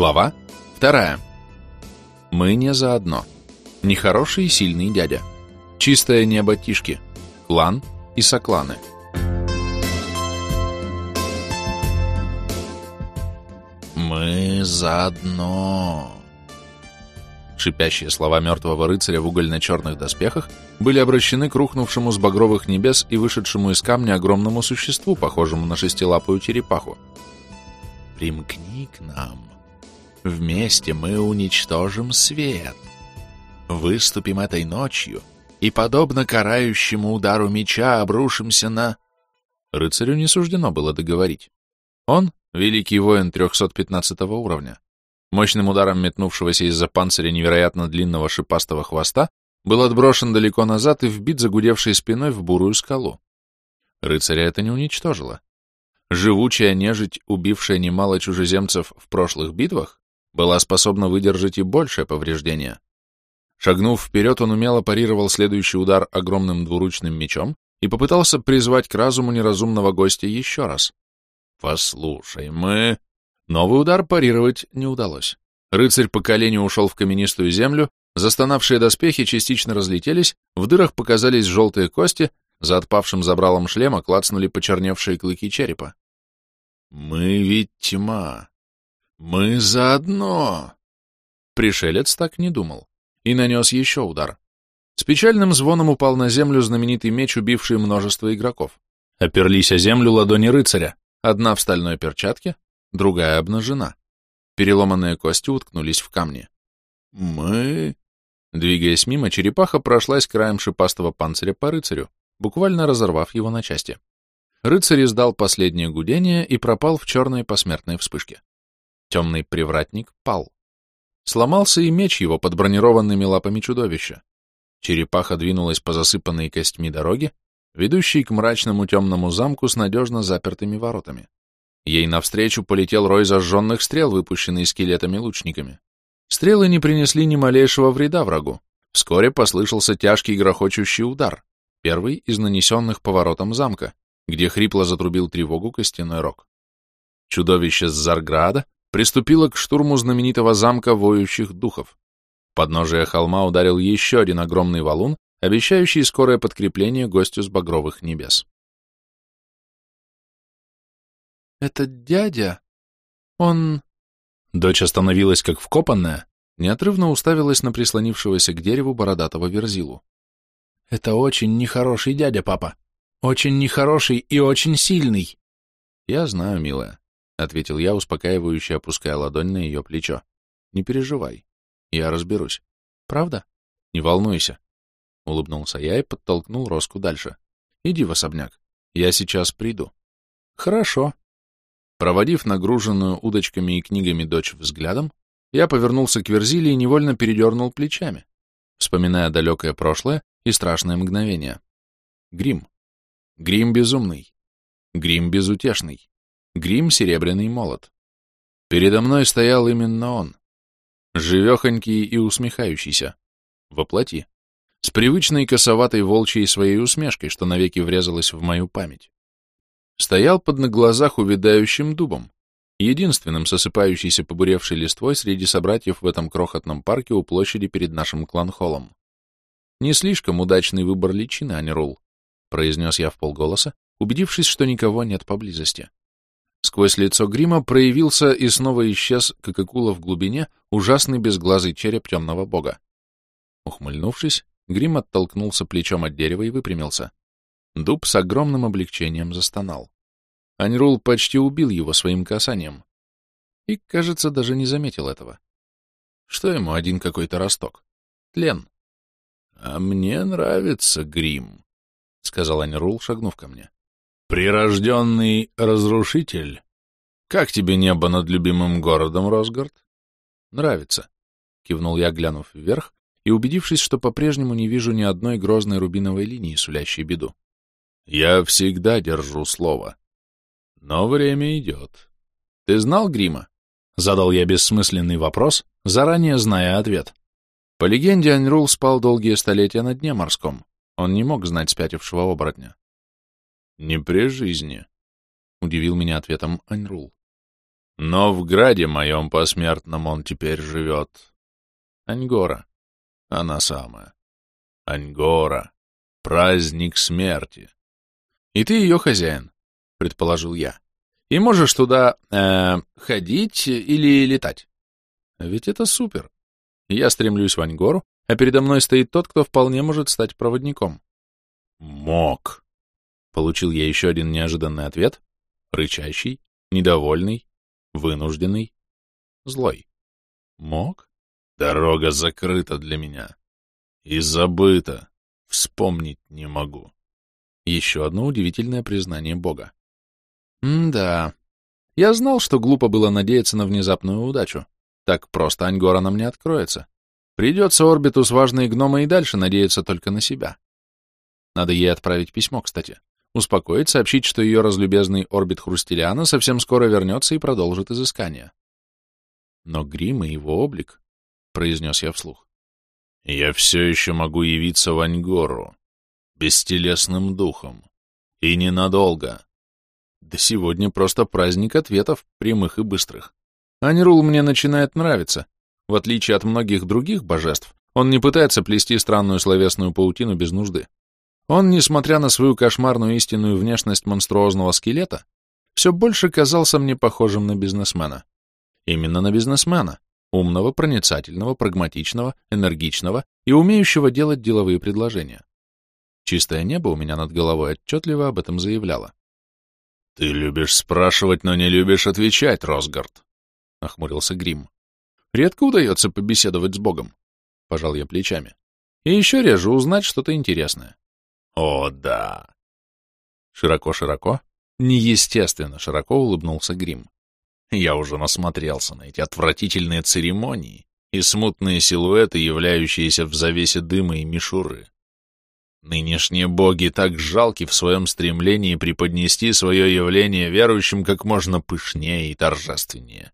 Глава вторая. Мы не заодно. Нехороший и сильный дядя. Чистое небо Тишки. Клан и сокланы. Мы заодно. Шипящие слова мертвого рыцаря в угольно-черных доспехах были обращены к рухнувшему с багровых небес и вышедшему из камня огромному существу, похожему на шестилапую черепаху. «Примкни к нам. Вместе мы уничтожим свет. Выступим этой ночью и, подобно карающему удару меча, обрушимся на...» Рыцарю не суждено было договорить. Он — великий воин 315 уровня. Мощным ударом метнувшегося из-за панциря невероятно длинного шипастого хвоста был отброшен далеко назад и вбит загудевшей спиной в бурую скалу. Рыцаря это не уничтожило. Живучая нежить, убившая немало чужеземцев в прошлых битвах, была способна выдержать и большее повреждение. Шагнув вперед, он умело парировал следующий удар огромным двуручным мечом и попытался призвать к разуму неразумного гостя еще раз. «Послушай, мы...» Новый удар парировать не удалось. Рыцарь по коленю ушел в каменистую землю, застонавшие доспехи частично разлетелись, в дырах показались желтые кости, за отпавшим забралом шлема клацнули почерневшие клыки черепа. «Мы ведь тьма. Мы заодно!» Пришелец так не думал и нанес еще удар. С печальным звоном упал на землю знаменитый меч, убивший множество игроков. Оперлись о землю ладони рыцаря, одна в стальной перчатке, другая обнажена. Переломанные кости уткнулись в камни. «Мы...» Двигаясь мимо, черепаха прошлась краем шипастого панциря по рыцарю, буквально разорвав его на части. Рыцарь издал последнее гудение и пропал в черной посмертной вспышке. Темный привратник пал. Сломался и меч его под бронированными лапами чудовища. Черепаха двинулась по засыпанной костьми дороге, ведущей к мрачному темному замку с надежно запертыми воротами. Ей навстречу полетел рой зажженных стрел, выпущенный скелетами-лучниками. Стрелы не принесли ни малейшего вреда врагу. Вскоре послышался тяжкий грохочущий удар, первый из нанесенных поворотом замка, где хрипло затрубил тревогу костяной рог. Чудовище с Зарграда приступило к штурму знаменитого замка воющих духов. Подножие холма ударил еще один огромный валун, обещающий скорое подкрепление гостю с багровых небес. «Этот дядя, он...» Дочь остановилась как вкопанная, неотрывно уставилась на прислонившегося к дереву бородатого верзилу. «Это очень нехороший дядя, папа. Очень нехороший и очень сильный». «Я знаю, милая», — ответил я, успокаивающе опуская ладонь на ее плечо. «Не переживай. Я разберусь. Правда? Не волнуйся». Улыбнулся я и подтолкнул Роску дальше. «Иди в особняк. Я сейчас приду». «Хорошо», Проводив нагруженную удочками и книгами дочь взглядом, я повернулся к Верзиле и невольно передернул плечами, вспоминая далекое прошлое и страшное мгновение. Грим. Грим безумный. Грим безутешный. Грим серебряный молот. Передо мной стоял именно он. Живехонький и усмехающийся. Воплоти. С привычной косоватой волчьей своей усмешкой, что навеки врезалась в мою память стоял под на глазах увядающим дубом, единственным сосыпающейся побуревшей листвой среди собратьев в этом крохотном парке у площади перед нашим кланхоллом. «Не слишком удачный выбор личины, Анирул», — произнес я в полголоса, убедившись, что никого нет поблизости. Сквозь лицо грима проявился и снова исчез, как акула в глубине, ужасный безглазый череп темного бога. Ухмыльнувшись, грим оттолкнулся плечом от дерева и выпрямился. Дуб с огромным облегчением застонал. Аньрул почти убил его своим касанием. И, кажется, даже не заметил этого. Что ему один какой-то росток? Тлен. — А мне нравится грим, — сказал Аньрул, шагнув ко мне. — Прирожденный разрушитель. Как тебе небо над любимым городом, Росгард? — Нравится, — кивнул я, глянув вверх, и убедившись, что по-прежнему не вижу ни одной грозной рубиновой линии, сулящей беду. Я всегда держу слово. Но время идет. Ты знал Грима? Задал я бессмысленный вопрос, заранее зная ответ. По легенде, Аньрул спал долгие столетия на дне морском. Он не мог знать спятившего оборотня. Не при жизни, — удивил меня ответом Аньрул. Но в граде моем посмертном он теперь живет. Аньгора. Она самая. Аньгора. Праздник смерти. И ты ее хозяин, предположил я. И можешь туда э, ходить или летать. Ведь это супер. Я стремлюсь в Аньгору, а передо мной стоит тот, кто вполне может стать проводником. Мог. Получил я еще один неожиданный ответ, рычащий, недовольный, вынужденный, злой. Мог? Дорога закрыта для меня. И забыта. Вспомнить не могу. Еще одно удивительное признание Бога. М-да. Я знал, что глупо было надеяться на внезапную удачу. Так просто Аньгора нам не откроется. Придется орбиту с важной гномой и дальше надеяться только на себя. Надо ей отправить письмо, кстати успокоить, сообщить, что ее разлюбезный орбит Хрустелиана совсем скоро вернется и продолжит изыскание. Но грим и его облик, — произнес я вслух. Я все еще могу явиться в Аньгору, бестелесным духом, и ненадолго. Да сегодня просто праздник ответов, прямых и быстрых. Анирул мне начинает нравиться. В отличие от многих других божеств, он не пытается плести странную словесную паутину без нужды. Он, несмотря на свою кошмарную истинную внешность монструозного скелета, все больше казался мне похожим на бизнесмена. Именно на бизнесмена, умного, проницательного, прагматичного, энергичного и умеющего делать деловые предложения. Чистое небо у меня над головой отчетливо об этом заявляло. «Ты любишь спрашивать, но не любишь отвечать, Росгард», — нахмурился Грим. «Редко удается побеседовать с Богом», — пожал я плечами. «И еще реже узнать что-то интересное. О, да. Широко-широко, неестественно широко улыбнулся Грим. Я уже насмотрелся на эти отвратительные церемонии и смутные силуэты, являющиеся в завесе дыма и мишуры. Нынешние боги так жалки в своем стремлении преподнести свое явление верующим как можно пышнее и торжественнее.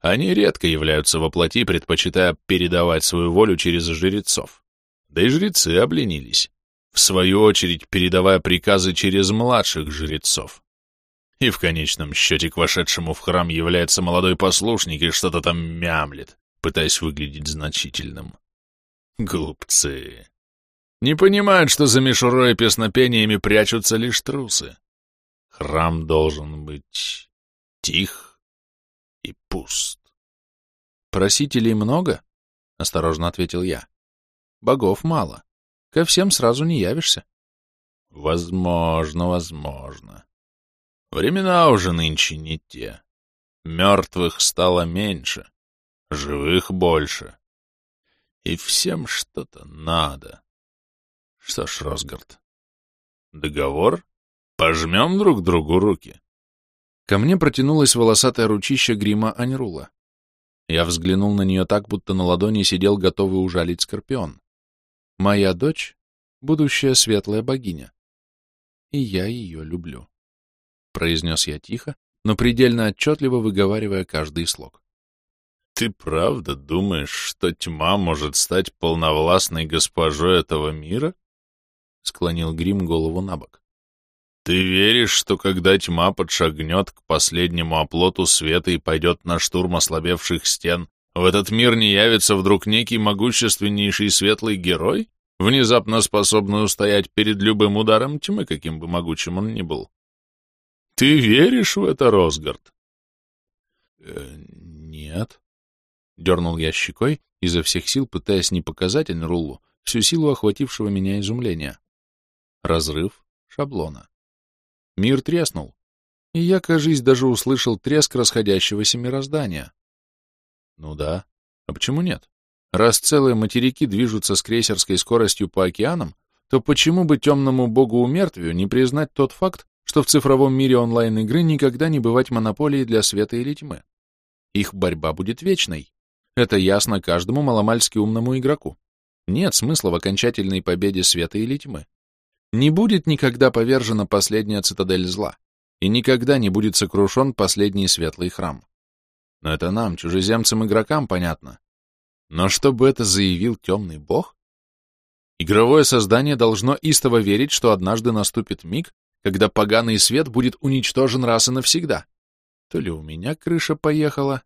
Они редко являются во плоти, предпочитая передавать свою волю через жрецов. Да и жрецы обленились в свою очередь передавая приказы через младших жрецов. И в конечном счете к вошедшему в храм является молодой послушник и что-то там мямлет, пытаясь выглядеть значительным. Глупцы. Не понимают, что за мишурой и песнопениями прячутся лишь трусы. Храм должен быть тих и пуст. «Просителей много?» — осторожно ответил я. «Богов мало. Ко всем сразу не явишься. Возможно, возможно. Времена уже нынче не те. Мертвых стало меньше, живых больше. И всем что-то надо. Что ж, Росгард, договор? Пожмем друг другу руки. Ко мне протянулась волосатая ручища грима Аньрула. Я взглянул на нее так, будто на ладони сидел готовый ужалить скорпион. Моя дочь — будущая светлая богиня. И я ее люблю. Произнес я тихо, но предельно отчетливо выговаривая каждый слог. Ты правда думаешь, что тьма может стать полновластной госпожой этого мира? Склонил Грим голову на бок. Ты веришь, что когда тьма подшагнет к последнему оплоту света и пойдет на штурм ослабевших стен, в этот мир не явится вдруг некий могущественнейший светлый герой, внезапно способный устоять перед любым ударом тьмы, каким бы могучим он ни был. Ты веришь в это, Росгард? Э, нет. Дернул я щекой, изо всех сил пытаясь не показать Анруллу всю силу охватившего меня изумления. Разрыв шаблона. Мир треснул, и я, кажись, даже услышал треск расходящегося мироздания. Ну да, а почему нет? Раз целые материки движутся с крейсерской скоростью по океанам, то почему бы темному богу умертвию не признать тот факт, что в цифровом мире онлайн-игры никогда не бывать монополии для света или тьмы? Их борьба будет вечной. Это ясно каждому маломальски умному игроку. Нет смысла в окончательной победе света или тьмы. Не будет никогда повержена последняя цитадель зла, и никогда не будет сокрушен последний светлый храм. Но это нам, чужеземцам-игрокам, понятно. Но чтобы это заявил темный бог? Игровое создание должно истово верить, что однажды наступит миг, когда поганый свет будет уничтожен раз и навсегда. То ли у меня крыша поехала,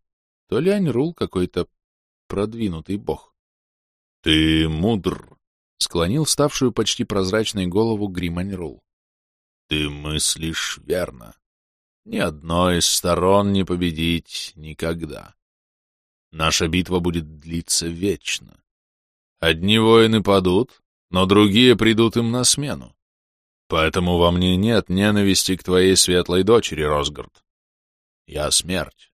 то ли Аньрул какой-то продвинутый бог. — Ты мудр, — склонил ставшую почти прозрачной голову Грим Аньрул. — Ты мыслишь верно. Ни одной из сторон не победить никогда. Наша битва будет длиться вечно. Одни воины падут, но другие придут им на смену. Поэтому во мне нет ненависти к твоей светлой дочери, Росгард. Я смерть.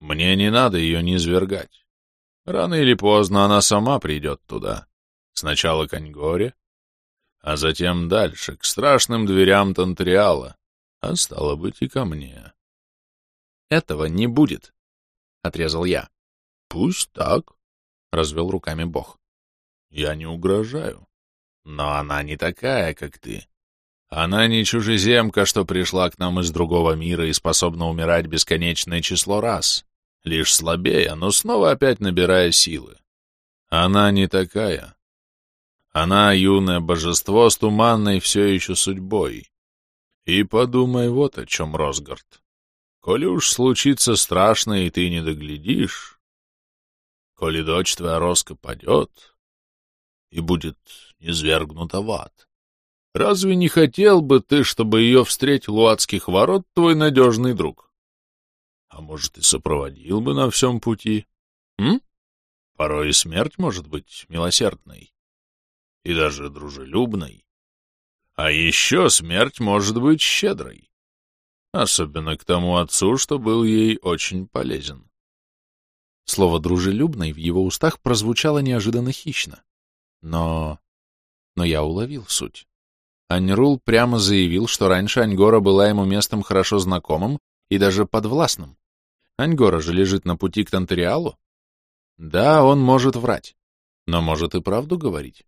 Мне не надо ее низвергать. Рано или поздно она сама придет туда. Сначала к Аньгоре, а затем дальше, к страшным дверям Тантриала, а стало быть и ко мне. Этого не будет, — отрезал я. Пусть так, — развел руками Бог. Я не угрожаю. Но она не такая, как ты. Она не чужеземка, что пришла к нам из другого мира и способна умирать бесконечное число раз, лишь слабее, но снова опять набирая силы. Она не такая. Она юное божество с туманной все еще судьбой. И подумай вот о чем, Росгард. Коли уж случится страшно, и ты не доглядишь, коли дочь твоя Роска падет и будет низвергнута в ад, Разве не хотел бы ты, чтобы ее встретил у адских ворот твой надежный друг? А может, и сопроводил бы на всем пути? М? Порой и смерть может быть милосердной и даже дружелюбной. А еще смерть может быть щедрой, особенно к тому отцу, что был ей очень полезен. Слово «дружелюбный» в его устах прозвучало неожиданно хищно. Но... но я уловил суть. Аньрул прямо заявил, что раньше Аньгора была ему местом хорошо знакомым и даже подвластным. Аньгора же лежит на пути к Тантериалу. Да, он может врать, но может и правду говорить.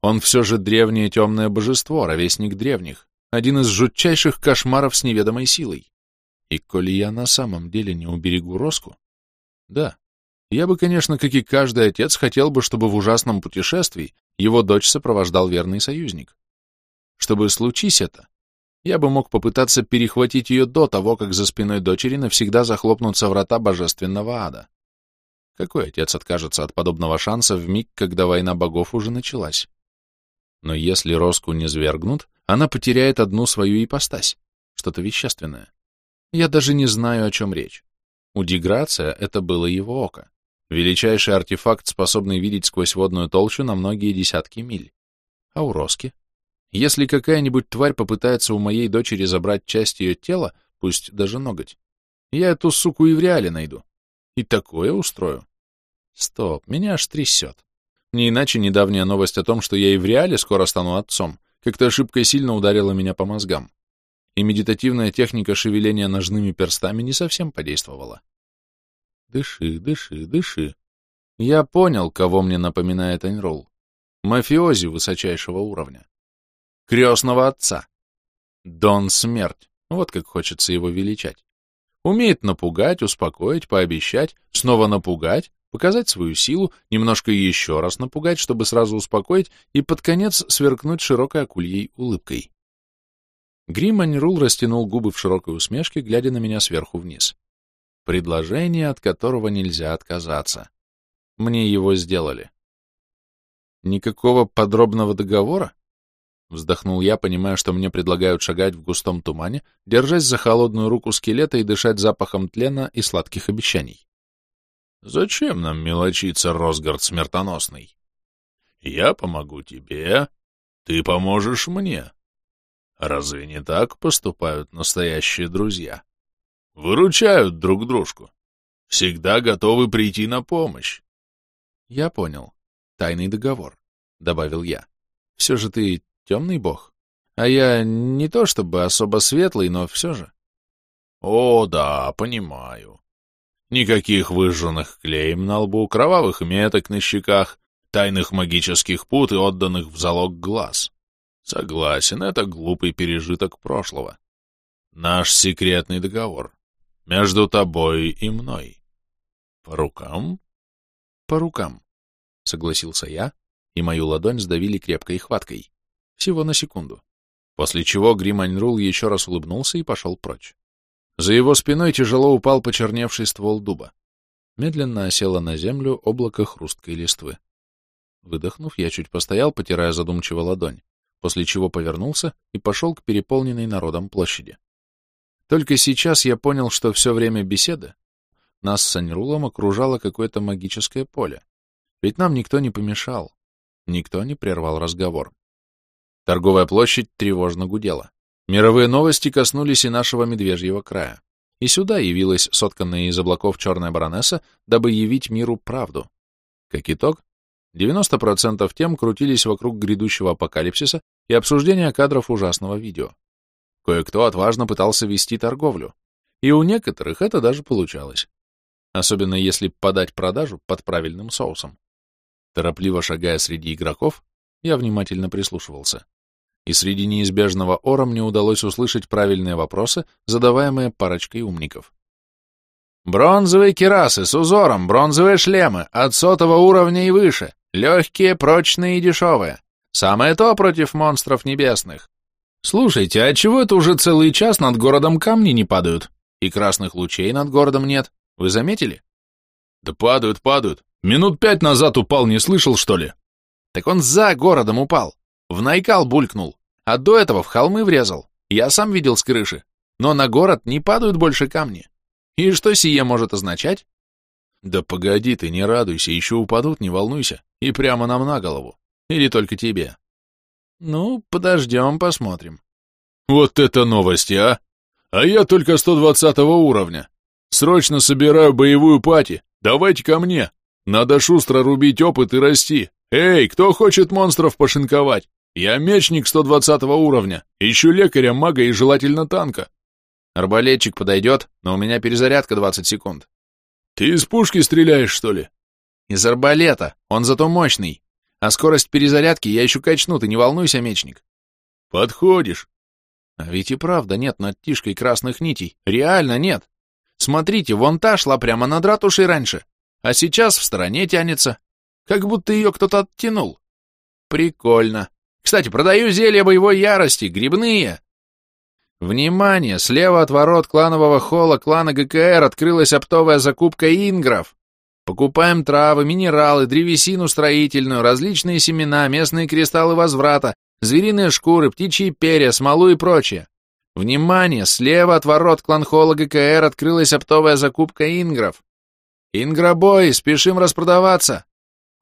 Он все же древнее темное божество, ровесник древних, один из жутчайших кошмаров с неведомой силой. И коли я на самом деле не уберегу Роску... Да, я бы, конечно, как и каждый отец, хотел бы, чтобы в ужасном путешествии его дочь сопровождал верный союзник. Чтобы случись это, я бы мог попытаться перехватить ее до того, как за спиной дочери навсегда захлопнутся врата божественного ада. Какой отец откажется от подобного шанса в миг, когда война богов уже началась? Но если Роску не свергнут, она потеряет одну свою ипостась, что-то вещественное. Я даже не знаю, о чем речь. У Деграция это было его око. Величайший артефакт, способный видеть сквозь водную толщу на многие десятки миль. А у Роски? Если какая-нибудь тварь попытается у моей дочери забрать часть ее тела, пусть даже ноготь, я эту суку и в реале найду. И такое устрою. Стоп, меня аж трясет. Не иначе недавняя новость о том, что я и в реале скоро стану отцом, как-то ошибкой сильно ударила меня по мозгам. И медитативная техника шевеления ножными перстами не совсем подействовала. Дыши, дыши, дыши. Я понял, кого мне напоминает Айнролл. Мафиози высочайшего уровня крестного отца. Дон Смерть, вот как хочется его величать. Умеет напугать, успокоить, пообещать, снова напугать, показать свою силу, немножко еще раз напугать, чтобы сразу успокоить и под конец сверкнуть широкой акульей улыбкой. Грим растянул губы в широкой усмешке, глядя на меня сверху вниз. Предложение, от которого нельзя отказаться. Мне его сделали. Никакого подробного договора? Вздохнул я, понимая, что мне предлагают шагать в густом тумане, держась за холодную руку скелета и дышать запахом тлена и сладких обещаний. «Зачем нам мелочиться, Росгард смертоносный? Я помогу тебе, ты поможешь мне. Разве не так поступают настоящие друзья? Выручают друг дружку, всегда готовы прийти на помощь». «Я понял. Тайный договор», — добавил я. «Все же ты темный бог. А я не то чтобы особо светлый, но все же. О, да, понимаю. Никаких выжженных клеем на лбу, кровавых меток на щеках, тайных магических пут и отданных в залог глаз. Согласен, это глупый пережиток прошлого. Наш секретный договор между тобой и мной. По рукам? По рукам, согласился я, и мою ладонь сдавили крепкой хваткой. Всего на секунду. После чего Грим Аньрул еще раз улыбнулся и пошел прочь. За его спиной тяжело упал почерневший ствол дуба. Медленно осело на землю облако хрусткой листвы. Выдохнув, я чуть постоял, потирая задумчиво ладонь, после чего повернулся и пошел к переполненной народом площади. Только сейчас я понял, что все время беседы нас с Анирулом окружало какое-то магическое поле. Ведь нам никто не помешал, никто не прервал разговор. Торговая площадь тревожно гудела. Мировые новости коснулись и нашего медвежьего края. И сюда явилась сотканная из облаков черная баронесса, дабы явить миру правду. Как итог, 90% тем крутились вокруг грядущего апокалипсиса и обсуждения кадров ужасного видео. Кое-кто отважно пытался вести торговлю, и у некоторых это даже получалось. Особенно если подать продажу под правильным соусом. Торопливо шагая среди игроков, я внимательно прислушивался. И среди неизбежного ора мне удалось услышать правильные вопросы, задаваемые парочкой умников. Бронзовые керасы с узором, бронзовые шлемы, от сотого уровня и выше, легкие, прочные и дешевые. Самое то против монстров небесных. Слушайте, а чего это уже целый час над городом камни не падают? И красных лучей над городом нет. Вы заметили? Да падают, падают. Минут пять назад упал, не слышал, что ли? Так он за городом упал. В Найкал булькнул. А до этого в холмы врезал. Я сам видел с крыши. Но на город не падают больше камни. И что сие может означать? Да погоди ты, не радуйся, еще упадут, не волнуйся. И прямо нам на голову. Или только тебе. Ну, подождем, посмотрим. Вот это новости, а! А я только 120 уровня. Срочно собираю боевую пати. Давайте ко мне. Надо шустро рубить опыт и расти. Эй, кто хочет монстров пошинковать? Я мечник 120 уровня. Ищу лекаря, мага и желательно танка. Арбалетчик подойдет, но у меня перезарядка 20 секунд. Ты из пушки стреляешь, что ли? Из арбалета. Он зато мощный. А скорость перезарядки я еще качну, ты не волнуйся, мечник. Подходишь. А ведь и правда нет над тишкой красных нитей. Реально нет. Смотрите, вон та шла прямо над ратушей раньше, а сейчас в стороне тянется. Как будто ее кто-то оттянул. Прикольно. Кстати, продаю зелья боевой ярости, грибные. Внимание! Слева от ворот кланового холла клана ГКР открылась оптовая закупка ингров. Покупаем травы, минералы, древесину строительную, различные семена, местные кристаллы возврата, звериные шкуры, птичьи перья, смолу и прочее. Внимание! Слева от ворот кланхола ГКР открылась оптовая закупка ингров. Ингробой, спешим распродаваться.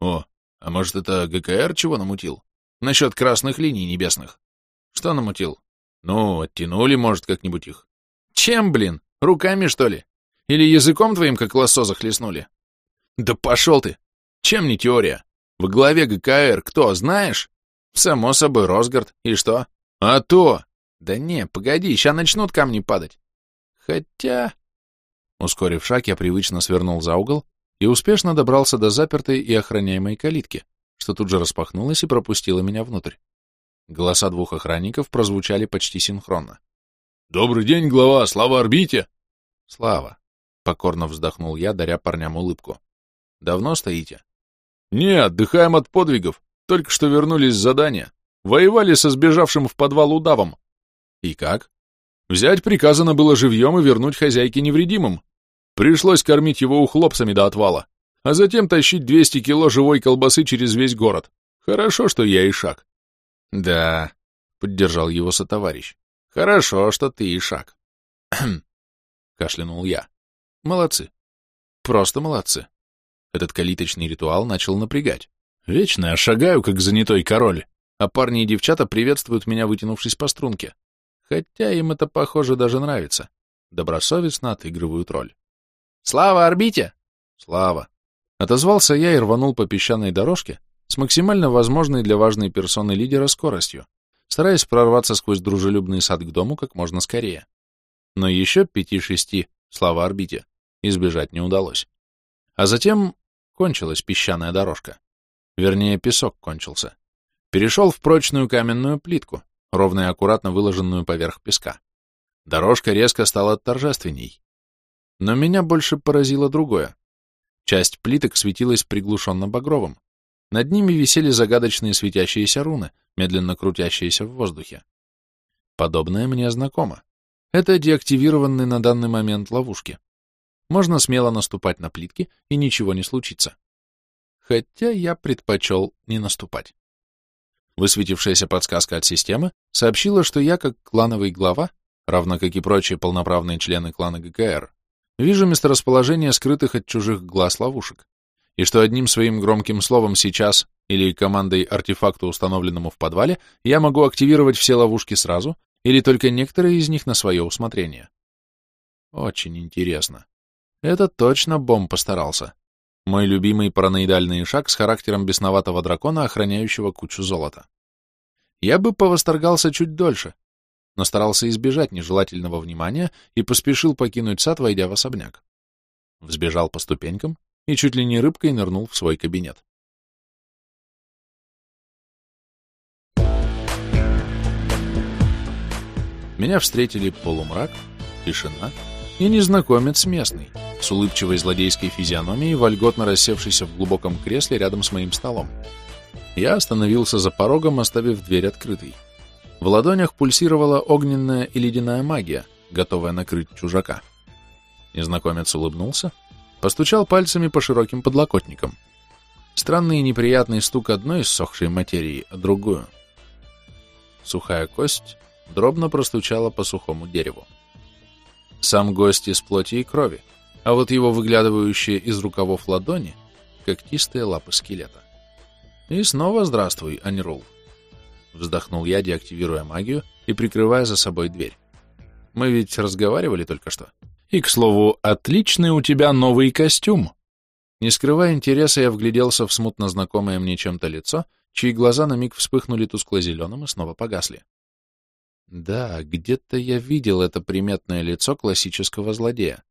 О, а может это ГКР чего намутил? Насчет красных линий небесных. Что намутил? Ну, оттянули, может, как-нибудь их. Чем, блин? Руками, что ли? Или языком твоим, как лосо, захлестнули? Да пошел ты! Чем не теория? В главе ГКР кто, знаешь? Само собой, Росгард. И что? А то! Да не, погоди, сейчас начнут камни падать. Хотя... Ускорив шаг, я привычно свернул за угол и успешно добрался до запертой и охраняемой калитки, что тут же распахнулась и пропустила меня внутрь. Голоса двух охранников прозвучали почти синхронно. «Добрый день, глава! Слава орбите!» «Слава!» — покорно вздохнул я, даря парням улыбку. Давно стоите? Не, отдыхаем от подвигов. Только что вернулись с задания. Воевали со сбежавшим в подвал удавом. И как? Взять приказано было живьем и вернуть хозяйке невредимым. Пришлось кормить его ухлопсами до отвала, а затем тащить 200 кило живой колбасы через весь город. Хорошо, что я и шаг. Да, поддержал его сотоварищ. Хорошо, что ты и шаг. кашлянул я. Молодцы. Просто молодцы. Этот калиточный ритуал начал напрягать. Вечно я шагаю, как занятой король, а парни и девчата приветствуют меня, вытянувшись по струнке. Хотя им это, похоже, даже нравится. Добросовестно отыгрывают роль. «Слава орбите!» «Слава!» Отозвался я и рванул по песчаной дорожке с максимально возможной для важной персоны лидера скоростью, стараясь прорваться сквозь дружелюбный сад к дому как можно скорее. Но еще пяти-шести, слава орбите, избежать не удалось. А затем Кончилась песчаная дорожка. Вернее, песок кончился. Перешел в прочную каменную плитку, ровно и аккуратно выложенную поверх песка. Дорожка резко стала торжественней. Но меня больше поразило другое. Часть плиток светилась приглушенно багровым. Над ними висели загадочные светящиеся руны, медленно крутящиеся в воздухе. Подобное мне знакомо. это деактивированные на данный момент ловушки. Можно смело наступать на плитки, и ничего не случится. Хотя я предпочел не наступать. Высветившаяся подсказка от системы сообщила, что я, как клановый глава, равно как и прочие полноправные члены клана ГКР, вижу месторасположение скрытых от чужих глаз ловушек, и что одним своим громким словом сейчас или командой артефакта, установленному в подвале, я могу активировать все ловушки сразу или только некоторые из них на свое усмотрение. Очень интересно. Это точно Бом постарался. Мой любимый параноидальный шаг с характером бесноватого дракона, охраняющего кучу золота. Я бы повосторгался чуть дольше, но старался избежать нежелательного внимания и поспешил покинуть сад, войдя в особняк. Взбежал по ступенькам и чуть ли не рыбкой нырнул в свой кабинет. Меня встретили полумрак, тишина и незнакомец местный, с улыбчивой злодейской физиономией, вольготно рассевшийся в глубоком кресле рядом с моим столом. Я остановился за порогом, оставив дверь открытой. В ладонях пульсировала огненная и ледяная магия, готовая накрыть чужака. Незнакомец улыбнулся, постучал пальцами по широким подлокотникам. Странный и неприятный стук одной иссохшей материи, а другую. Сухая кость дробно простучала по сухому дереву. Сам гость из плоти и крови, а вот его выглядывающие из рукавов ладони — когтистые лапы скелета. И снова здравствуй, Анирул. Вздохнул я, деактивируя магию и прикрывая за собой дверь. Мы ведь разговаривали только что. И, к слову, отличный у тебя новый костюм. Не скрывая интереса, я вгляделся в смутно знакомое мне чем-то лицо, чьи глаза на миг вспыхнули тускло-зеленым и снова погасли. Да, где-то я видел это приметное лицо классического злодея.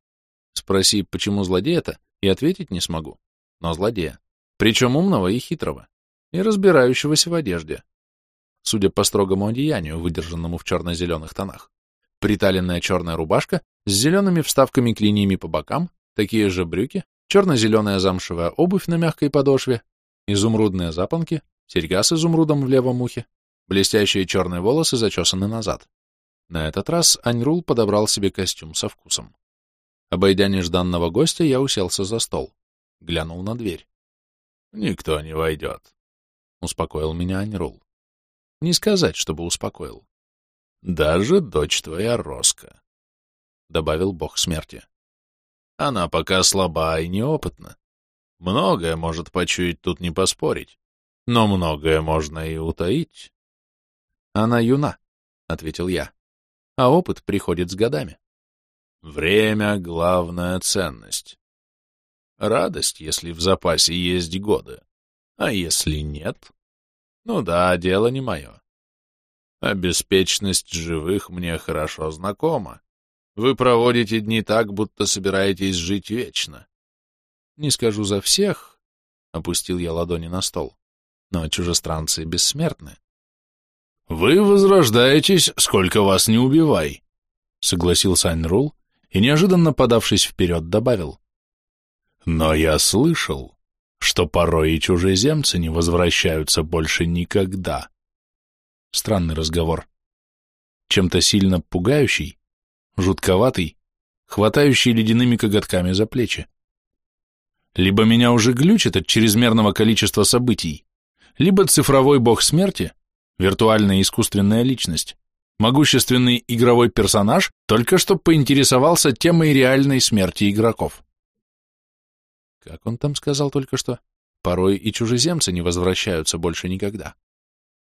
Спроси, почему злодея-то, и ответить не смогу. Но злодея. Причем умного и хитрого. И разбирающегося в одежде. Судя по строгому одеянию, выдержанному в черно-зеленых тонах. Приталенная черная рубашка с зелеными вставками-клиньями по бокам, такие же брюки, черно-зеленая замшевая обувь на мягкой подошве, изумрудные запонки, серьга с изумрудом в левом ухе, Блестящие черные волосы зачесаны назад. На этот раз Аньрул подобрал себе костюм со вкусом. Обойдя нежданного гостя, я уселся за стол. Глянул на дверь. «Никто не войдет», — успокоил меня Аньрул. Не сказать, чтобы успокоил. «Даже дочь твоя Роска», — добавил бог смерти. «Она пока слаба и неопытна. Многое может почуять тут не поспорить, но многое можно и утаить. Она юна, — ответил я, — а опыт приходит с годами. Время — главная ценность. Радость, если в запасе есть годы. А если нет? Ну да, дело не мое. А беспечность живых мне хорошо знакома. Вы проводите дни так, будто собираетесь жить вечно. Не скажу за всех, — опустил я ладони на стол, — но чужестранцы бессмертны. «Вы возрождаетесь, сколько вас не убивай», — согласился Айнрул и, неожиданно подавшись вперед, добавил. «Но я слышал, что порой и чужеземцы не возвращаются больше никогда». Странный разговор. Чем-то сильно пугающий, жутковатый, хватающий ледяными коготками за плечи. Либо меня уже глючит от чрезмерного количества событий, либо цифровой бог смерти — виртуальная искусственная личность, могущественный игровой персонаж, только что поинтересовался темой реальной смерти игроков. Как он там сказал только что? Порой и чужеземцы не возвращаются больше никогда.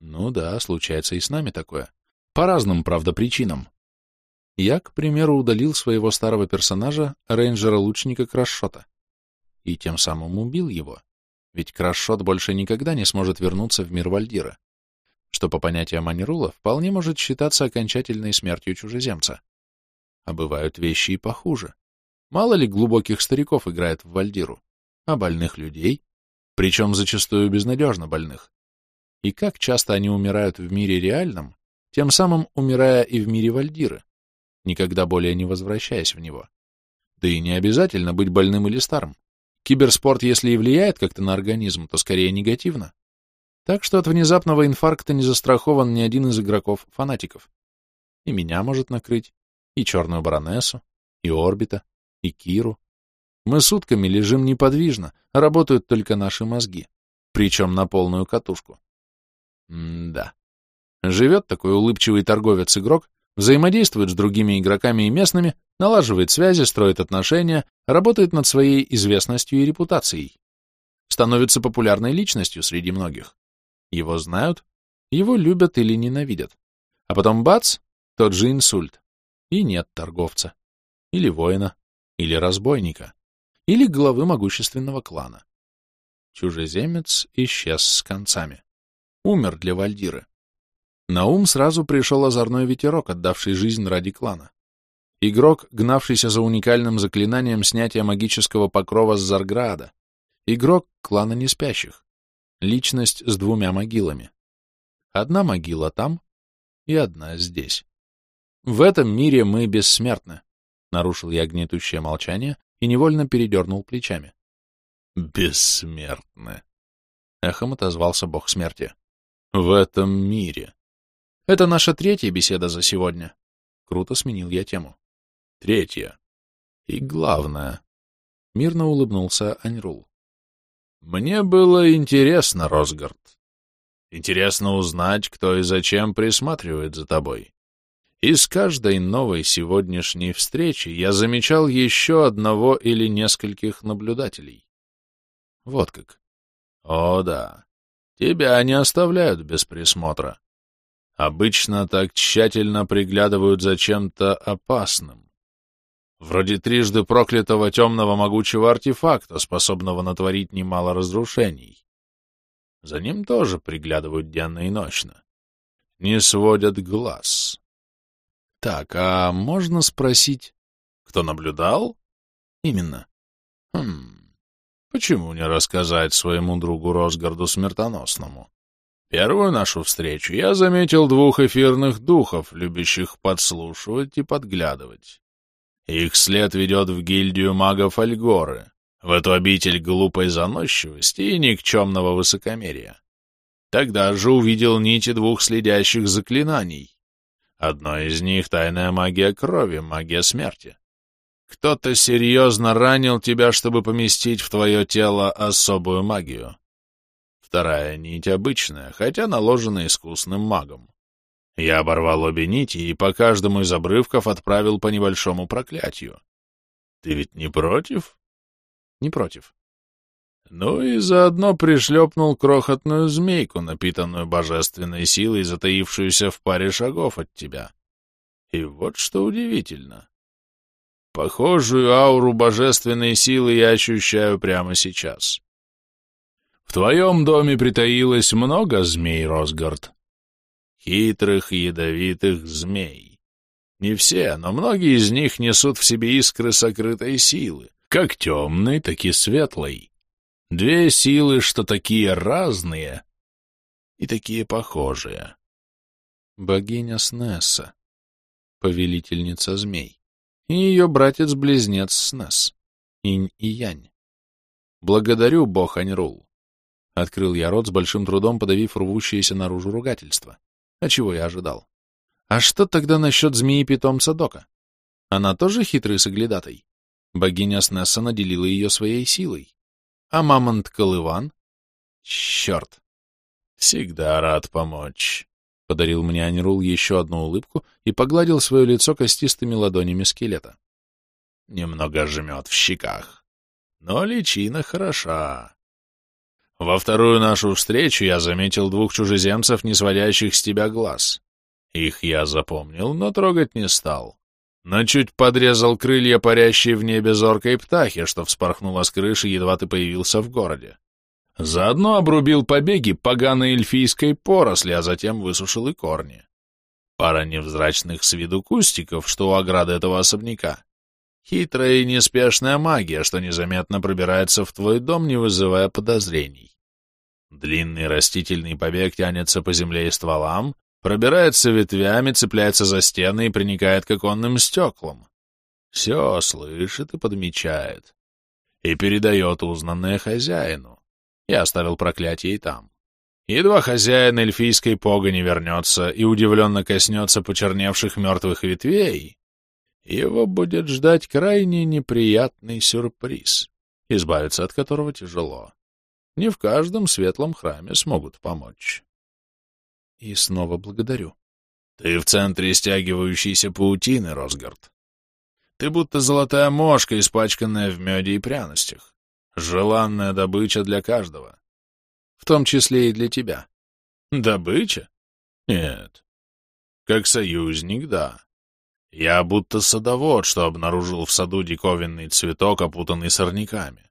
Ну да, случается и с нами такое. По разным, правда, причинам. Я, к примеру, удалил своего старого персонажа, рейнджера-лучника Крашшота, и тем самым убил его, ведь Крашшот больше никогда не сможет вернуться в мир Вальдира что по понятиям Анирула вполне может считаться окончательной смертью чужеземца. А бывают вещи и похуже. Мало ли глубоких стариков играет в Вальдиру, а больных людей, причем зачастую безнадежно больных. И как часто они умирают в мире реальном, тем самым умирая и в мире Вальдиры, никогда более не возвращаясь в него. Да и не обязательно быть больным или старым. Киберспорт, если и влияет как-то на организм, то скорее негативно. Так что от внезапного инфаркта не застрахован ни один из игроков-фанатиков. И меня может накрыть, и черную баронессу, и орбита, и Киру. Мы сутками лежим неподвижно, работают только наши мозги, причем на полную катушку. М-да. Живет такой улыбчивый торговец-игрок, взаимодействует с другими игроками и местными, налаживает связи, строит отношения, работает над своей известностью и репутацией. Становится популярной личностью среди многих. Его знают, его любят или ненавидят. А потом бац, тот же инсульт. И нет торговца. Или воина. Или разбойника. Или главы могущественного клана. Чужеземец исчез с концами. Умер для Вальдиры. На ум сразу пришел озорной ветерок, отдавший жизнь ради клана. Игрок, гнавшийся за уникальным заклинанием снятия магического покрова с Зарграда. Игрок клана неспящих. Личность с двумя могилами. Одна могила там и одна здесь. В этом мире мы бессмертны, — нарушил я гнетущее молчание и невольно передернул плечами. Бессмертны, — эхом отозвался бог смерти. В этом мире. Это наша третья беседа за сегодня. Круто сменил я тему. Третья. И главное. Мирно улыбнулся Аньрул. Мне было интересно, Росгард. Интересно узнать, кто и зачем присматривает за тобой. И с каждой новой сегодняшней встречи я замечал еще одного или нескольких наблюдателей. Вот как. О, да. Тебя не оставляют без присмотра обычно так тщательно приглядывают за чем-то опасным. Вроде трижды проклятого темного могучего артефакта, способного натворить немало разрушений. За ним тоже приглядывают денно и ночно. Не сводят глаз. Так, а можно спросить, кто наблюдал? Именно. Хм, почему не рассказать своему другу Росгарду Смертоносному? Первую нашу встречу я заметил двух эфирных духов, любящих подслушивать и подглядывать. Их след ведет в гильдию магов Альгоры, в эту обитель глупой заносчивости и никчемного высокомерия. Тогда же увидел нити двух следящих заклинаний. Одно из них — тайная магия крови, магия смерти. Кто-то серьезно ранил тебя, чтобы поместить в твое тело особую магию. Вторая нить обычная, хотя наложена искусным магом. Я оборвал обе нити и по каждому из обрывков отправил по небольшому проклятию. Ты ведь не против? Не против. Ну и заодно пришлепнул крохотную змейку, напитанную божественной силой, затаившуюся в паре шагов от тебя. И вот что удивительно. Похожую ауру божественной силы я ощущаю прямо сейчас. В твоем доме притаилось много змей, Росгард. Хитрых, ядовитых змей. Не все, но многие из них несут в себе искры сокрытой силы, как темной, так и светлой. Две силы, что такие разные и такие похожие. Богиня Снесса, повелительница змей, и ее братец-близнец Снесс, Инь и Янь. Благодарю, бог Аньрул. Открыл я рот с большим трудом, подавив рвущееся наружу ругательство. А чего я ожидал? А что тогда насчет змеи-питомца Дока? Она тоже хитрый соглядатай? Богиня Снесса наделила ее своей силой. А мамонт Колыван? Черт! Всегда рад помочь. Подарил мне Анирул еще одну улыбку и погладил свое лицо костистыми ладонями скелета. Немного жмет в щеках. Но личина хороша. Во вторую нашу встречу я заметил двух чужеземцев, не сводящих с тебя глаз. Их я запомнил, но трогать не стал. Но чуть подрезал крылья парящей в небе зоркой птахи, что вспорхнула с крыши, едва ты появился в городе. Заодно обрубил побеги поганой эльфийской поросли, а затем высушил и корни. Пара невзрачных с виду кустиков, что у ограды этого особняка. Хитрая и неспешная магия, что незаметно пробирается в твой дом, не вызывая подозрений. Длинный растительный побег тянется по земле и стволам, пробирается ветвями, цепляется за стены и проникает к оконным стеклам. Все слышит и подмечает. И передает узнанное хозяину. Я оставил проклятие и там. Едва хозяин эльфийской погони вернется и удивленно коснется почерневших мертвых ветвей, его будет ждать крайне неприятный сюрприз, избавиться от которого тяжело. Не в каждом светлом храме смогут помочь. И снова благодарю. Ты в центре стягивающейся паутины, Росгард. Ты будто золотая мошка, испачканная в меде и пряностях. Желанная добыча для каждого. В том числе и для тебя. Добыча? Нет. Как союзник, да. Я будто садовод, что обнаружил в саду диковинный цветок, опутанный сорняками.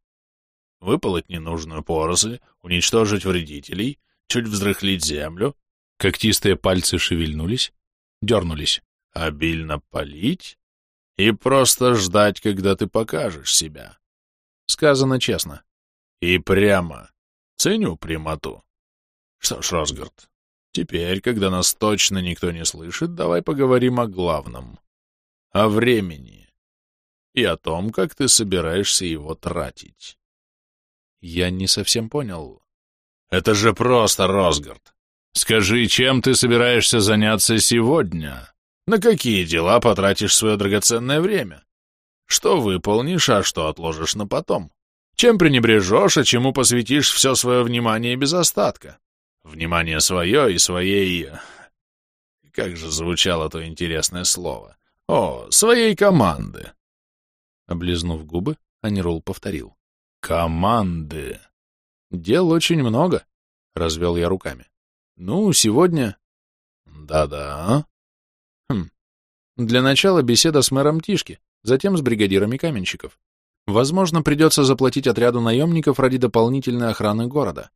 Выполоть ненужную поросль, уничтожить вредителей, чуть взрыхлить землю. Когтистые пальцы шевельнулись, дернулись. Обильно полить и просто ждать, когда ты покажешь себя. Сказано честно. И прямо. Ценю прямоту. Что ж, Росгард, теперь, когда нас точно никто не слышит, давай поговорим о главном. О времени. И о том, как ты собираешься его тратить. Я не совсем понял. Это же просто, Росгард. Скажи, чем ты собираешься заняться сегодня? На какие дела потратишь свое драгоценное время? Что выполнишь, а что отложишь на потом? Чем пренебрежешь, а чему посвятишь все свое внимание без остатка? Внимание свое и своей... Как же звучало то интересное слово? О, своей команды. Облизнув губы, Анирул повторил. Команды. Дел очень много, — развел я руками. Ну, сегодня... Да-да. Хм. Для начала беседа с мэром Тишки, затем с бригадирами каменщиков. Возможно, придется заплатить отряду наемников ради дополнительной охраны города.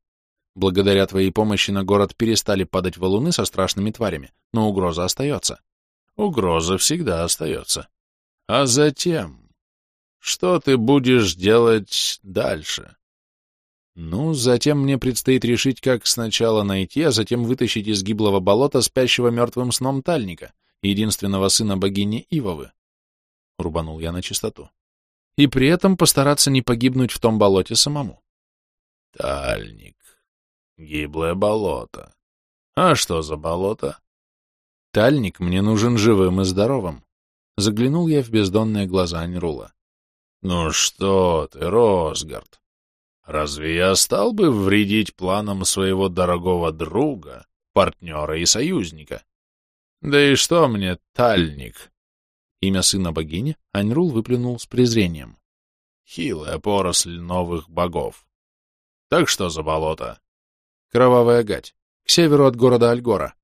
Благодаря твоей помощи на город перестали падать валуны со страшными тварями, но угроза остается. Угроза всегда остается. А затем, что ты будешь делать дальше? Ну, затем мне предстоит решить, как сначала найти, а затем вытащить из гиблого болота спящего мертвым сном Тальника, единственного сына богини Ивовы. Рубанул я на чистоту. И при этом постараться не погибнуть в том болоте самому. Тальник. Гиблое болото. А что за болото? Тальник мне нужен живым и здоровым. Заглянул я в бездонные глаза Аньрула. Ну что ты, Росгард, разве я стал бы вредить планам своего дорогого друга, партнера и союзника? Да и что мне тальник? Имя сына богини Аньрул выплюнул с презрением. Хилая поросль новых богов. Так что за болото? Кровавая гать, к северу от города Альгора.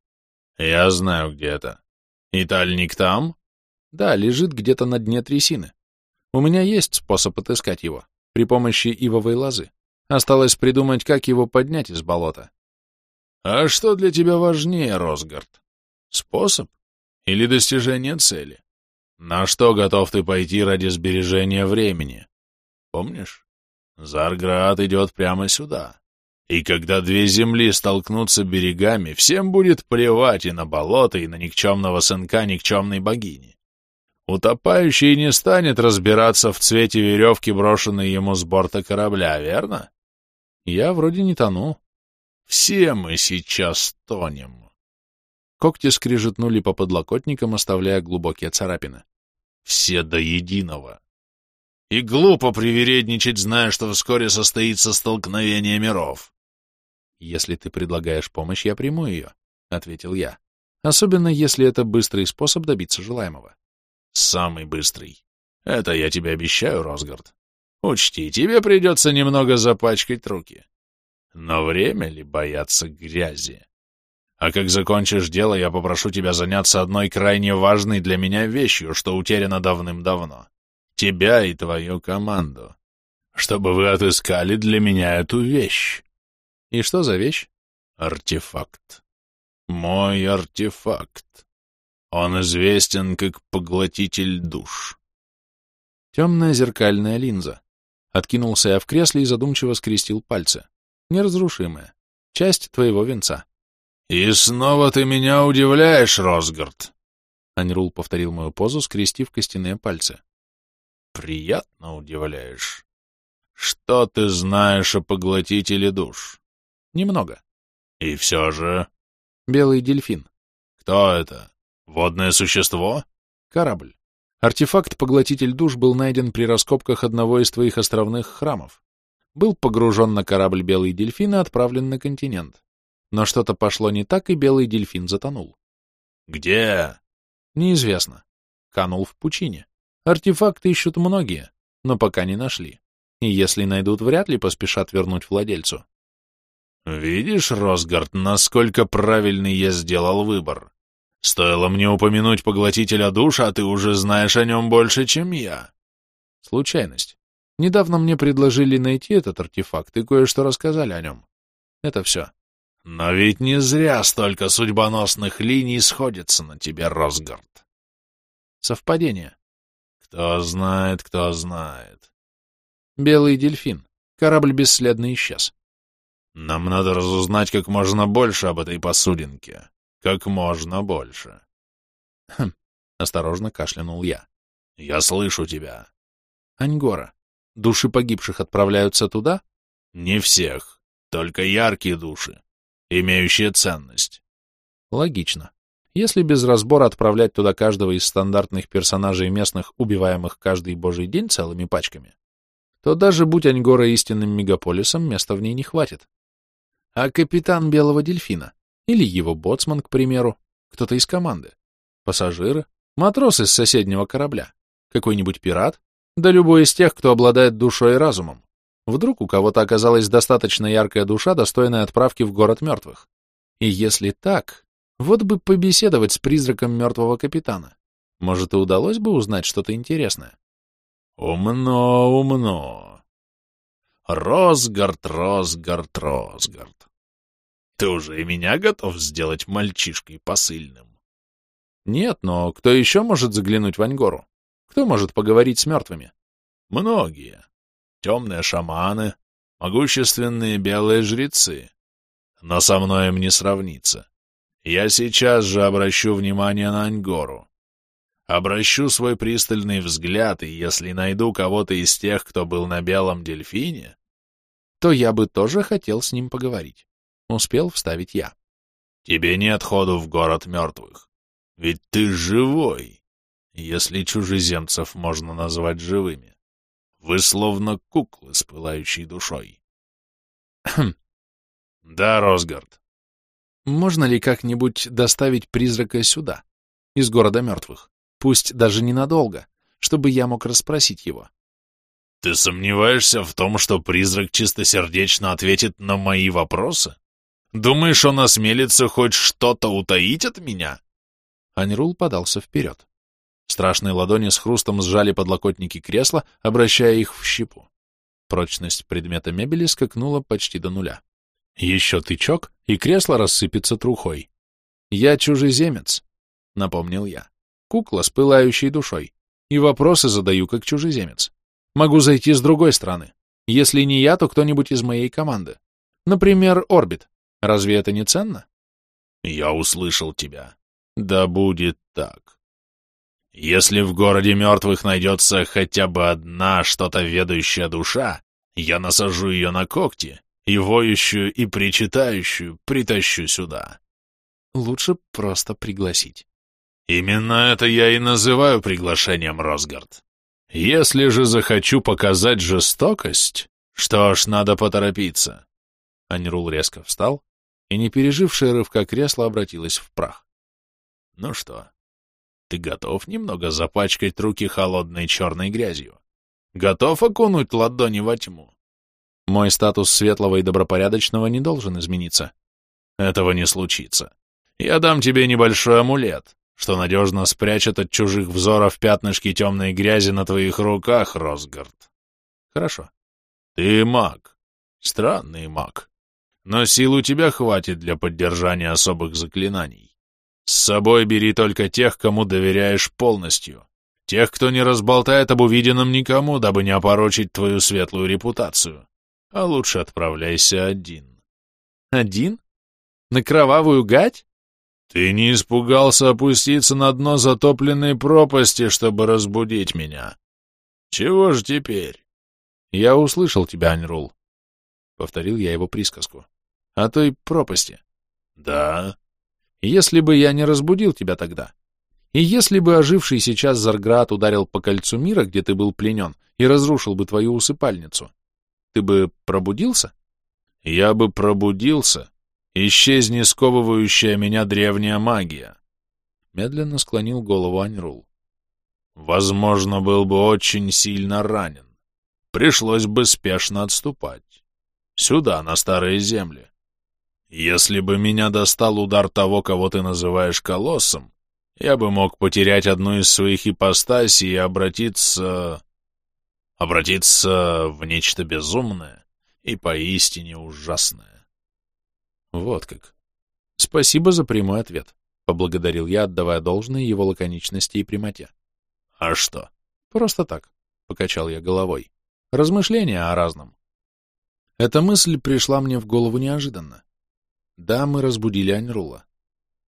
Я знаю, где это. И тальник там? Да, лежит где-то на дне трясины. У меня есть способ отыскать его при помощи ивовой лозы. Осталось придумать, как его поднять из болота. А что для тебя важнее, Росгард? Способ или достижение цели? На что готов ты пойти ради сбережения времени? Помнишь? Зарград идет прямо сюда. И когда две земли столкнутся берегами, всем будет плевать и на болото, и на никчемного сынка никчемной богини. Утопающий не станет разбираться в цвете веревки, брошенной ему с борта корабля, верно? Я вроде не тону. Все мы сейчас тонем. Когти скрижетнули по подлокотникам, оставляя глубокие царапины. Все до единого. И глупо привередничать, зная, что вскоре состоится столкновение миров. «Если ты предлагаешь помощь, я приму ее», — ответил я. «Особенно, если это быстрый способ добиться желаемого». «Самый быстрый. Это я тебе обещаю, Росгард. Учти, тебе придется немного запачкать руки. Но время ли бояться грязи? А как закончишь дело, я попрошу тебя заняться одной крайне важной для меня вещью, что утеряна давным-давно. Тебя и твою команду. Чтобы вы отыскали для меня эту вещь. И что за вещь? Артефакт. Мой артефакт. Он известен как поглотитель душ. Темная зеркальная линза. Откинулся я в кресле и задумчиво скрестил пальцы. Неразрушимая. Часть твоего венца. «И снова ты меня удивляешь, Росгард!» Аньрул повторил мою позу, скрестив костяные пальцы. «Приятно удивляешь. Что ты знаешь о поглотителе душ?» Немного. И все же... Белый дельфин. Кто это? Водное существо? Корабль. Артефакт-поглотитель душ был найден при раскопках одного из твоих островных храмов. Был погружен на корабль «Белый дельфин» и отправлен на континент. Но что-то пошло не так, и «Белый дельфин» затонул. «Где?» «Неизвестно. Канул в пучине. Артефакты ищут многие, но пока не нашли. И если найдут, вряд ли поспешат вернуть владельцу. «Видишь, Росгард, насколько правильный я сделал выбор. Стоило мне упомянуть поглотителя душ, а ты уже знаешь о нем больше, чем я». Случайность. Недавно мне предложили найти этот артефакт и кое-что рассказали о нем. Это все. Но ведь не зря столько судьбоносных линий сходится на тебе, Росгард. Совпадение. Кто знает, кто знает. Белый дельфин. Корабль бесследно исчез. Нам надо разузнать как можно больше об этой посудинке. Как можно больше. Хм, осторожно кашлянул я. Я слышу тебя. Аньгора. Души погибших отправляются туда? Не всех. Только яркие души, имеющие ценность. Логично. Если без разбора отправлять туда каждого из стандартных персонажей местных, убиваемых каждый божий день целыми пачками, то даже будь Аньгора истинным мегаполисом, места в ней не хватит. А капитан Белого Дельфина? Или его боцман, к примеру? Кто-то из команды? Пассажиры? Матрос из соседнего корабля? Какой-нибудь пират? Да любой из тех, кто обладает душой и разумом. Вдруг у кого-то оказалась достаточно яркая душа, достойная отправки в город мертвых. И если так, вот бы побеседовать с призраком мертвого капитана. Может, и удалось бы узнать что-то интересное. Умно, умно. Росгард, Росгард, Росгард. Ты уже и меня готов сделать мальчишкой посыльным? Нет, но кто еще может заглянуть в Аньгору? Кто может поговорить с мертвыми? Многие. Темные шаманы, могущественные белые жрецы. Но со мной им не сравнится. Я сейчас же обращу внимание на Аньгору. Обращу свой пристальный взгляд, и если найду кого-то из тех, кто был на белом дельфине, то я бы тоже хотел с ним поговорить. Успел вставить я. Тебе нет ходу в город мертвых. Ведь ты живой, если чужеземцев можно назвать живыми. Вы словно куклы с пылающей душой. Хм. Да, Росгард. Можно ли как-нибудь доставить призрака сюда, из города мертвых? Пусть даже ненадолго, чтобы я мог расспросить его. Ты сомневаешься в том, что призрак чистосердечно ответит на мои вопросы? Думаешь, он осмелится хоть что-то утаить от меня?» Аньрул подался вперед. Страшные ладони с хрустом сжали подлокотники кресла, обращая их в щепу. Прочность предмета мебели скакнула почти до нуля. Еще тычок, и кресло рассыпется трухой. «Я чужеземец», — напомнил я. «Кукла с пылающей душой. И вопросы задаю как чужеземец. Могу зайти с другой стороны. Если не я, то кто-нибудь из моей команды. Например, Орбит. Разве это не ценно? Я услышал тебя. Да будет так. Если в городе мертвых найдется хотя бы одна что-то ведающая душа, я насажу ее на когти и воющую и причитающую притащу сюда. Лучше просто пригласить. Именно это я и называю приглашением, Росгард. Если же захочу показать жестокость, что ж, надо поторопиться. Анирул резко встал, и не пережившее рывка кресло обратилось в прах. «Ну что, ты готов немного запачкать руки холодной черной грязью? Готов окунуть ладони во тьму?» «Мой статус светлого и добропорядочного не должен измениться». «Этого не случится. Я дам тебе небольшой амулет, что надежно спрячет от чужих взоров пятнышки темной грязи на твоих руках, Росгард». «Хорошо». «Ты маг. Странный маг но сил у тебя хватит для поддержания особых заклинаний. С собой бери только тех, кому доверяешь полностью, тех, кто не разболтает об увиденном никому, дабы не опорочить твою светлую репутацию. А лучше отправляйся один. Один? На кровавую гать? Ты не испугался опуститься на дно затопленной пропасти, чтобы разбудить меня. Чего ж теперь? Я услышал тебя, Аньрул. Повторил я его присказку о той пропасти. Да. Если бы я не разбудил тебя тогда, И если бы оживший сейчас Зарград ударил по кольцу мира, где ты был пленен, и разрушил бы твою усыпальницу, ты бы пробудился? Я бы пробудился, исчезни сковывающая меня древняя магия. Медленно склонил голову Аньрул. Возможно, был бы очень сильно ранен. Пришлось бы спешно отступать. Сюда, на старые земли. Если бы меня достал удар того, кого ты называешь колоссом, я бы мог потерять одну из своих ипостасей и обратиться... обратиться в нечто безумное и поистине ужасное. Вот как. Спасибо за прямой ответ, — поблагодарил я, отдавая должное его лаконичности и прямоте. А что? Просто так, — покачал я головой. Размышления о разном. Эта мысль пришла мне в голову неожиданно. Да, мы разбудили Аньрула.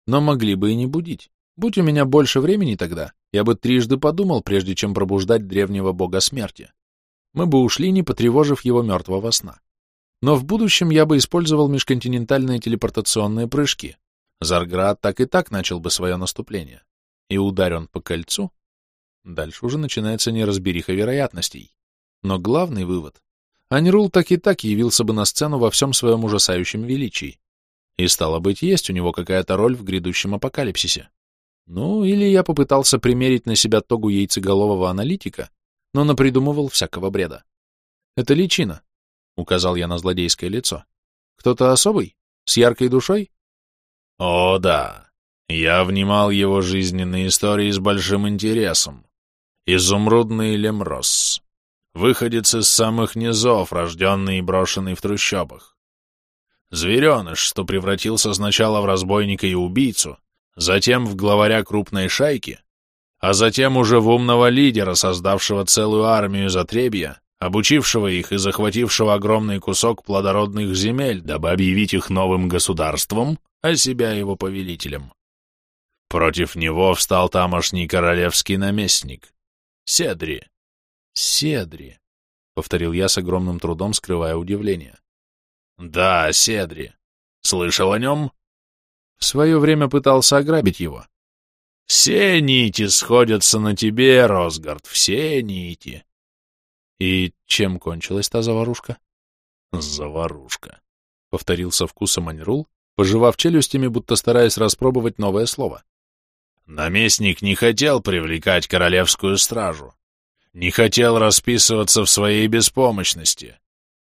Но могли бы и не будить. Будь у меня больше времени тогда, я бы трижды подумал, прежде чем пробуждать древнего бога смерти. Мы бы ушли, не потревожив его мертвого сна. Но в будущем я бы использовал межконтинентальные телепортационные прыжки. Зарград так и так начал бы свое наступление. И ударен по кольцу. Дальше уже начинается неразбериха вероятностей. Но главный вывод. Анирул так и так явился бы на сцену во всем своем ужасающем величии. И, стало быть, есть у него какая-то роль в грядущем апокалипсисе. Ну, или я попытался примерить на себя тогу яйцеголового аналитика, но напридумывал всякого бреда. «Это личина», — указал я на злодейское лицо. «Кто-то особый? С яркой душой?» «О, да. Я внимал его жизненной истории с большим интересом. Изумрудный Лемрос. Выходец из самых низов, рожденный и брошенный в трущобах. Звереныш, что превратился сначала в разбойника и убийцу, затем в главаря крупной шайки, а затем уже в умного лидера, создавшего целую армию затребья, обучившего их и захватившего огромный кусок плодородных земель, дабы объявить их новым государством, а себя его повелителем. Против него встал тамошний королевский наместник, Седри. Седри, — повторил я с огромным трудом, скрывая удивление. Да, Седри. Слышал о нем? В свое время пытался ограбить его. Все нити сходятся на тебе, Росгард, все нити. И чем кончилась та заварушка? Заварушка, — повторил со вкусом Аньрул, пожевав челюстями, будто стараясь распробовать новое слово. Наместник не хотел привлекать королевскую стражу, не хотел расписываться в своей беспомощности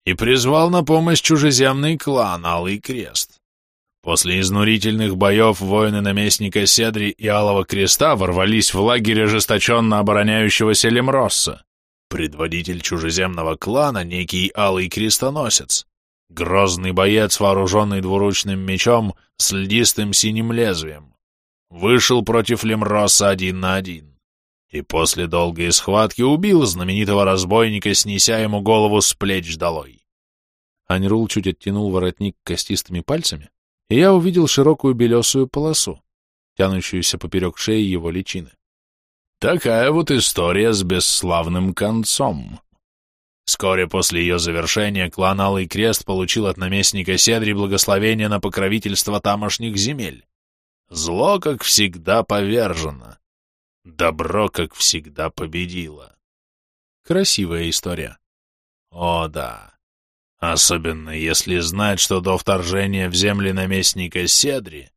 и призвал на помощь чужеземный клан Алый Крест. После изнурительных боев воины наместника Седри и Алого Креста ворвались в лагерь ожесточенно обороняющегося Лемросса. Предводитель чужеземного клана, некий Алый Крестоносец, грозный боец, вооруженный двуручным мечом с льдистым синим лезвием, вышел против Лемросса один на один. И после долгой схватки убил знаменитого разбойника, снеся ему голову с плеч долой. Аньрул чуть оттянул воротник костистыми пальцами, и я увидел широкую белесую полосу, тянущуюся поперек шеи его личины. Такая вот история с бесславным концом. Вскоре после ее завершения клан Алый Крест получил от наместника Седри благословение на покровительство тамошних земель. Зло, как всегда, повержено. Добро, как всегда, победило. Красивая история. О, да. Особенно если знать, что до вторжения в земли наместника Седри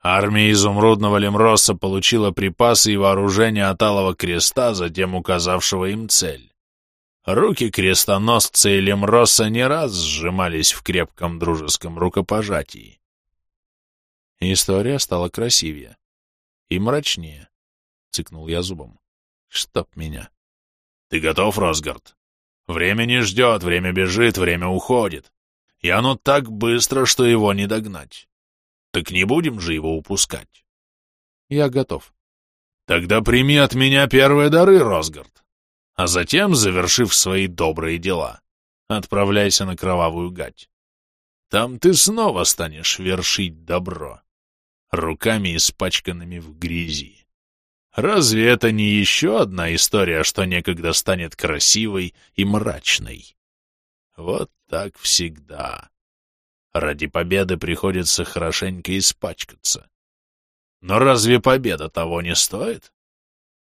армия изумрудного Лемроса получила припасы и вооружение от Алого Креста, затем указавшего им цель. Руки крестоносца и Лемроса не раз сжимались в крепком дружеском рукопожатии. История стала красивее. И мрачнее, — цыкнул я зубом. Чтоб меня. Ты готов, Росгард? Время не ждет, время бежит, время уходит. И оно так быстро, что его не догнать. Так не будем же его упускать. Я готов. Тогда прими от меня первые дары, Росгард. А затем, завершив свои добрые дела, отправляйся на кровавую гать. Там ты снова станешь вершить добро, руками испачканными в грязи. Разве это не еще одна история, что некогда станет красивой и мрачной? Вот так всегда. Ради победы приходится хорошенько испачкаться. Но разве победа того не стоит?